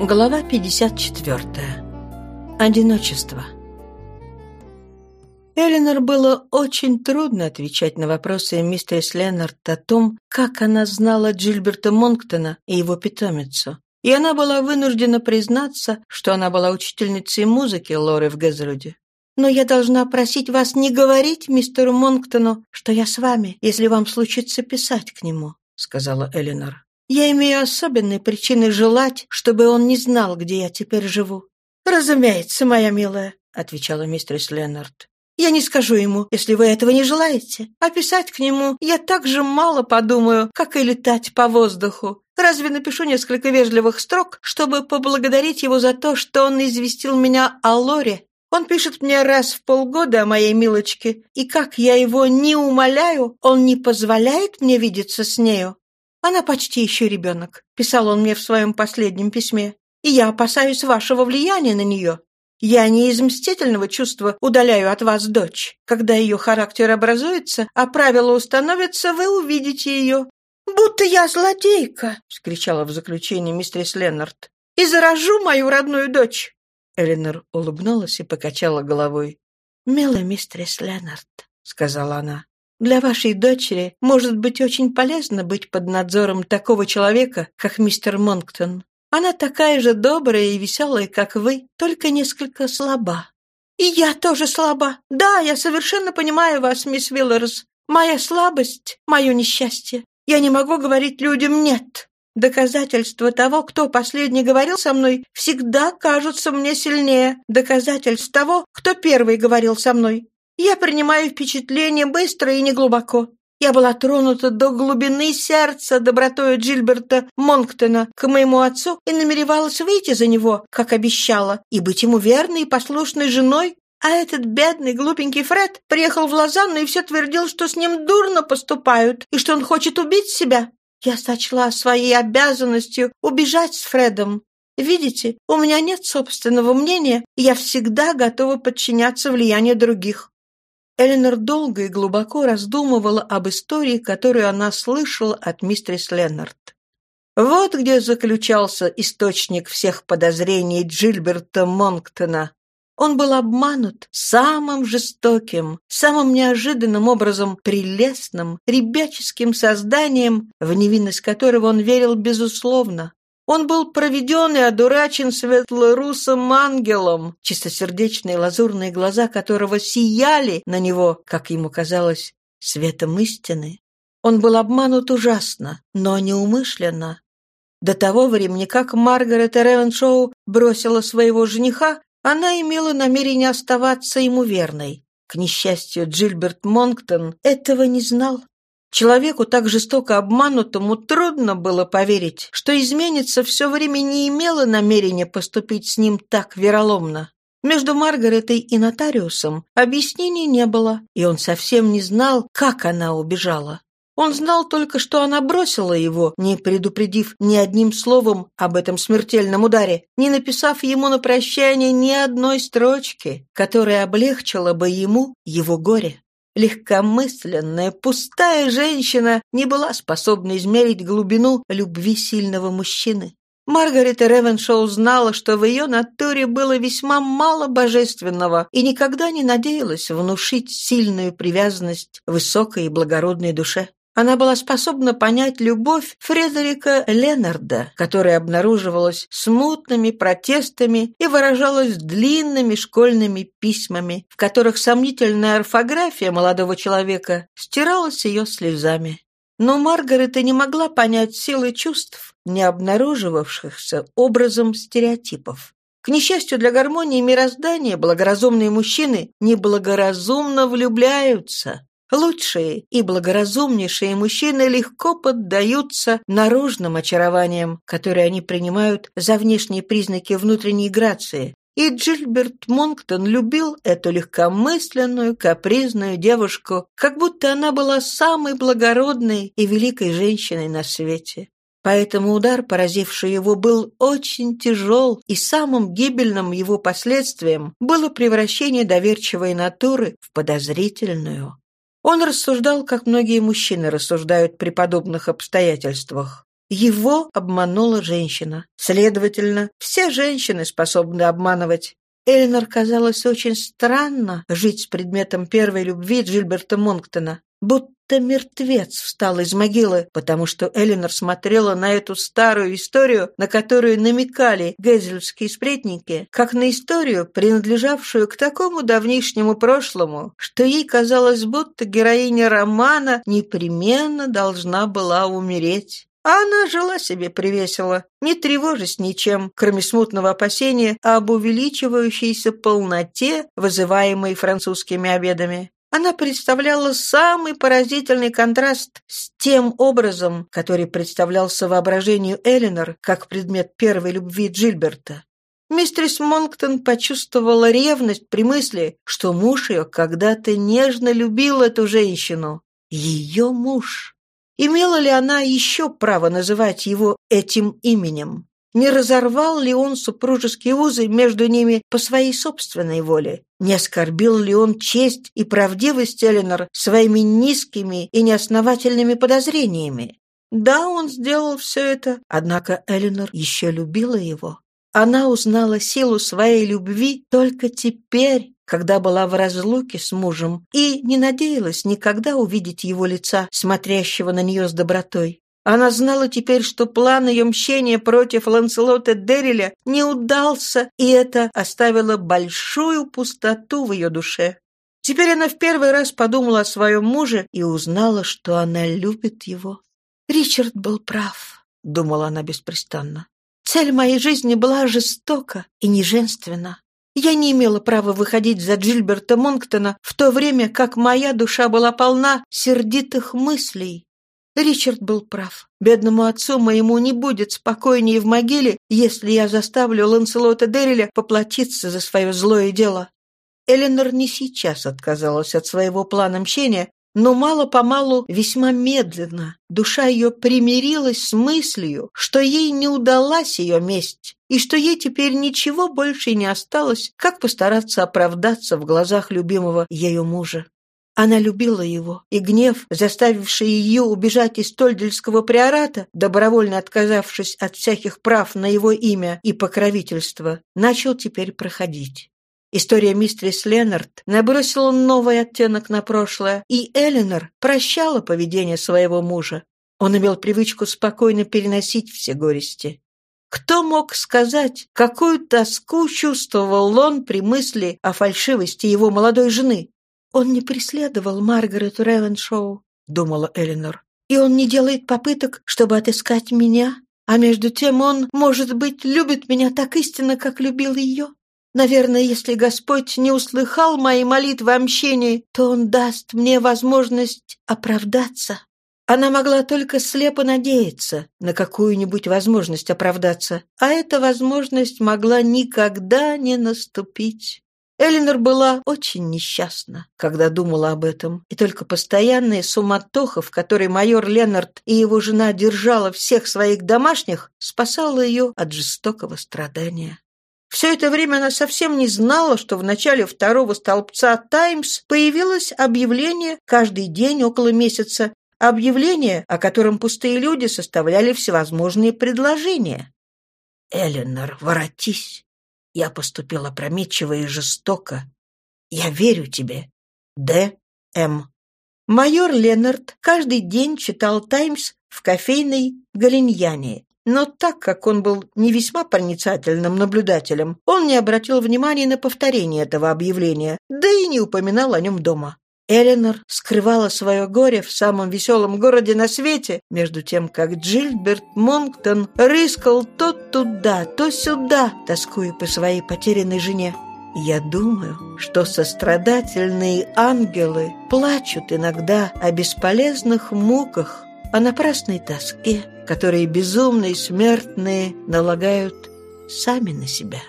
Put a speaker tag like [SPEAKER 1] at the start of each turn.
[SPEAKER 1] Глава 54. Одиночество. Эленор было очень трудно отвечать на вопросы мистерис Леннард о том, как она знала Джильберта Монктона и его питомицу. И она была вынуждена признаться, что она была учительницей музыки Лоры в Гезруде. «Но я должна просить вас не говорить мистеру Монктону, что я с вами, если вам случится писать к нему», — сказала Эленор. Я имею особенные причины желать, чтобы он не знал, где я теперь живу». «Разумеется, моя милая», — отвечала мистерис Леннард. «Я не скажу ему, если вы этого не желаете. А писать к нему я так же мало подумаю, как и летать по воздуху. Разве напишу несколько вежливых строк, чтобы поблагодарить его за то, что он известил меня о Лоре? Он пишет мне раз в полгода о моей милочке, и как я его не умоляю, он не позволяет мне видеться с нею. Она почти еще ребенок», — писал он мне в своем последнем письме. «И я опасаюсь вашего влияния на нее. Я не из мстительного чувства удаляю от вас дочь. Когда ее характер образуется, а правила установятся, вы увидите ее». «Будто я злодейка!» — вскричала в заключении мистерис Леннард. «И заражу мою родную дочь!» Эленор улыбнулась и покачала головой. «Милая мистерис Леннард», — сказала она, для вашей дочери может быть очень полезно быть под надзором такого человека, как мистер Монктон. Она такая же добрая и веселая, как вы, только несколько слаба». «И я тоже слаба. Да, я совершенно понимаю вас, мисс Виллерс. Моя слабость — мое несчастье. Я не могу говорить людям «нет». Доказательства того, кто последний говорил со мной, всегда кажутся мне сильнее доказательств того, кто первый говорил со мной. Я принимаю впечатление быстро и неглубоко. Я была тронута до глубины сердца добротой Джильберта Монктона к моему отцу и намеревалась выйти за него, как обещала, и быть ему верной и послушной женой. А этот бедный глупенький Фред приехал в Лозанну и все твердил, что с ним дурно поступают и что он хочет убить себя. Я сочла своей обязанностью убежать с Фредом. Видите, у меня нет собственного мнения, и я всегда готова подчиняться влиянию других. Эленор долго и глубоко раздумывала об истории, которую она слышала от мистерис Леннард. Вот где заключался источник всех подозрений Джильберта Монктона. Он был обманут самым жестоким, самым неожиданным образом прелестным, ребяческим созданием, в невинность которого он верил безусловно. Он был проведен и одурачен светлорусым ангелом, чистосердечные лазурные глаза которого сияли на него, как ему казалось, светом истины. Он был обманут ужасно, но неумышленно. До того времени, как Маргарет Ревеншоу бросила своего жениха, она имела намерение оставаться ему верной. К несчастью, Джильберт Монктон этого не знал. Человеку, так жестоко обманутому, трудно было поверить, что изменится все время не имела намерения поступить с ним так вероломно. Между Маргаретой и нотариусом объяснений не было, и он совсем не знал, как она убежала. Он знал только, что она бросила его, не предупредив ни одним словом об этом смертельном ударе, не написав ему на прощание ни одной строчки, которая облегчила бы ему его горе. Легкомысленная, пустая женщина не была способна измерить глубину любви сильного мужчины. Маргарет Ревеншоу знала, что в ее натуре было весьма мало божественного и никогда не надеялась внушить сильную привязанность высокой и благородной душе. Она была способна понять любовь Фредерика Ленарда, которая обнаруживалась смутными протестами и выражалась длинными школьными письмами, в которых сомнительная орфография молодого человека стиралась ее слезами. Но Маргарета не могла понять силы чувств, не обнаруживавшихся образом стереотипов. К несчастью для гармонии мироздания, благоразумные мужчины неблагоразумно влюбляются. Лучшие и благоразумнейшие мужчины легко поддаются наружным очарованиям, которые они принимают за внешние признаки внутренней грации. И Джильберт Монктон любил эту легкомысленную, капризную девушку, как будто она была самой благородной и великой женщиной на свете. Поэтому удар, поразивший его, был очень тяжел, и самым гибельным его последствием было превращение доверчивой натуры в подозрительную. Он рассуждал, как многие мужчины рассуждают при подобных обстоятельствах. Его обманула женщина. Следовательно, все женщины способны обманывать. Эленор казалось очень странно жить с предметом первой любви Джильберта Монктона. Будто мертвец встал из могилы, потому что Эленор смотрела на эту старую историю, на которую намекали гезельские сплетники, как на историю, принадлежавшую к такому давнишнему прошлому, что ей казалось, будто героиня романа непременно должна была умереть. А она жила себе привесело, не тревожась ничем, кроме смутного опасения об увеличивающейся полноте, вызываемой французскими обедами. Она представляла самый поразительный контраст с тем образом, который представлялся воображению Эленор как предмет первой любви Джильберта. Мистерис Монктон почувствовала ревность при мысли, что муж ее когда-то нежно любил эту женщину. Ее муж. Имела ли она еще право называть его этим именем? Не разорвал ли он супружеские узы между ними по своей собственной воле? Не оскорбил ли он честь и правдивость Эленор своими низкими и неосновательными подозрениями? Да, он сделал все это, однако Эленор еще любила его. Она узнала силу своей любви только теперь, когда была в разлуке с мужем, и не надеялась никогда увидеть его лица, смотрящего на нее с добротой. Она знала теперь, что план ее мщения против Ланселота Дерриля не удался, и это оставило большую пустоту в ее душе. Теперь она в первый раз подумала о своем муже и узнала, что она любит его. «Ричард был прав», — думала она беспрестанно. «Цель моей жизни была жестока и неженственна. Я не имела права выходить за Джильберта Монктона в то время, как моя душа была полна сердитых мыслей. Ричард был прав. Бедному отцу моему не будет спокойнее в могиле, если я заставлю Ланселота Дерриля поплатиться за свое злое дело. Эленор не сейчас отказалась от своего плана мщения, но мало-помалу, весьма медленно, душа ее примирилась с мыслью, что ей не удалась ее месть, и что ей теперь ничего больше не осталось, как постараться оправдаться в глазах любимого ею мужа. Она любила его, и гнев, заставивший ее убежать из Тольдельского приората, добровольно отказавшись от всяких прав на его имя и покровительство, начал теперь проходить. История мистерис Леннард набросила новый оттенок на прошлое, и Эленор прощала поведение своего мужа. Он имел привычку спокойно переносить все горести. Кто мог сказать, какую тоску чувствовал он при мысли о фальшивости его молодой жены? «Он не преследовал Маргарет Ревеншоу», — думала Эленор. «И он не делает попыток, чтобы отыскать меня. А между тем он, может быть, любит меня так истинно, как любил ее. Наверное, если Господь не услыхал мои молитвы о мщении, то Он даст мне возможность оправдаться». Она могла только слепо надеяться на какую-нибудь возможность оправдаться, а эта возможность могла никогда не наступить. Элинор была очень несчастна, когда думала об этом, и только постоянная суматоха, в которой майор Леннард и его жена держала всех своих домашних, спасала ее от жестокого страдания. Все это время она совсем не знала, что в начале второго столбца «Таймс» появилось объявление каждый день около месяца, объявление, о котором пустые люди составляли всевозможные предложения. «Эленор, воротись!» Я поступил опрометчиво и жестоко. Я верю тебе. Д. М. Майор Ленард каждый день читал «Таймс» в кофейной Галиньяне, но так как он был не весьма проницательным наблюдателем, он не обратил внимания на повторение этого объявления, да и не упоминал о нем дома. Эленор скрывала свое горе в самом веселом городе на свете, между тем, как Джильберт Монктон рыскал то туда, то сюда, тоскуя по своей потерянной жене. Я думаю, что сострадательные ангелы плачут иногда о бесполезных муках, о напрасной тоске, которые безумные смертные налагают сами на себя.